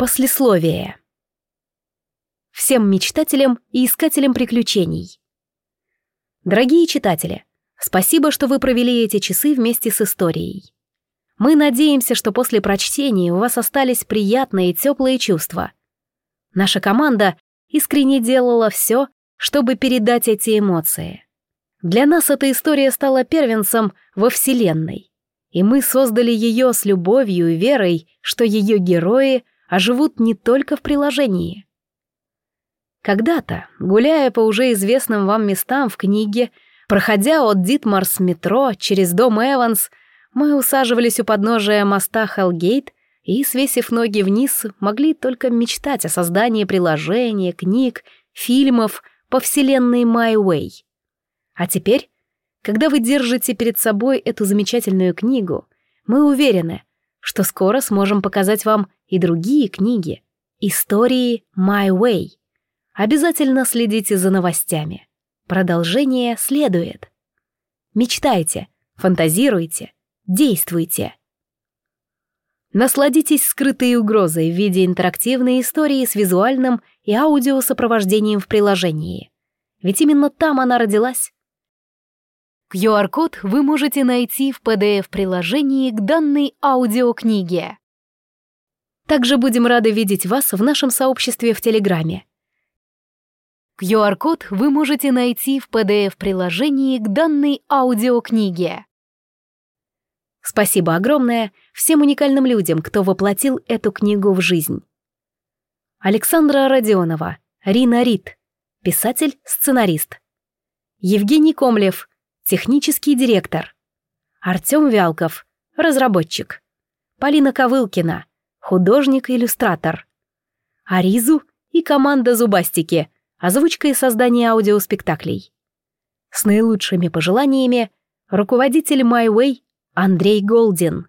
Послесловие. Всем мечтателям и искателям приключений. Дорогие читатели, спасибо, что вы провели эти часы вместе с историей. Мы надеемся, что после прочтения у вас остались приятные и теплые чувства. Наша команда искренне делала все, чтобы передать эти эмоции. Для нас эта история стала первенцем во Вселенной, и мы создали ее с любовью и верой, что ее герои а живут не только в приложении. Когда-то, гуляя по уже известным вам местам в книге, проходя от Дитмарс метро через дом Эванс, мы усаживались у подножия моста Хелгейт и, свесив ноги вниз, могли только мечтать о создании приложения, книг, фильмов по вселенной My Way. А теперь, когда вы держите перед собой эту замечательную книгу, мы уверены, что скоро сможем показать вам и другие книги. Истории My Way. Обязательно следите за новостями. Продолжение следует. Мечтайте, фантазируйте, действуйте. Насладитесь скрытой угрозой в виде интерактивной истории с визуальным и аудиосопровождением в приложении. Ведь именно там она родилась. QR-код вы можете найти в PDF-приложении к данной аудиокниге. Также будем рады видеть вас в нашем сообществе в Телеграме. QR-код вы можете найти в PDF-приложении к данной аудиокниге. Спасибо огромное всем уникальным людям, кто воплотил эту книгу в жизнь. Александра Родионова, Рина Рит, писатель-сценарист. Евгений Комлев, технический директор. Артем Вялков, разработчик. Полина Ковылкина, художник-иллюстратор. Аризу и команда Зубастики, озвучка и создание аудиоспектаклей. С наилучшими пожеланиями руководитель MyWay Андрей Голдин.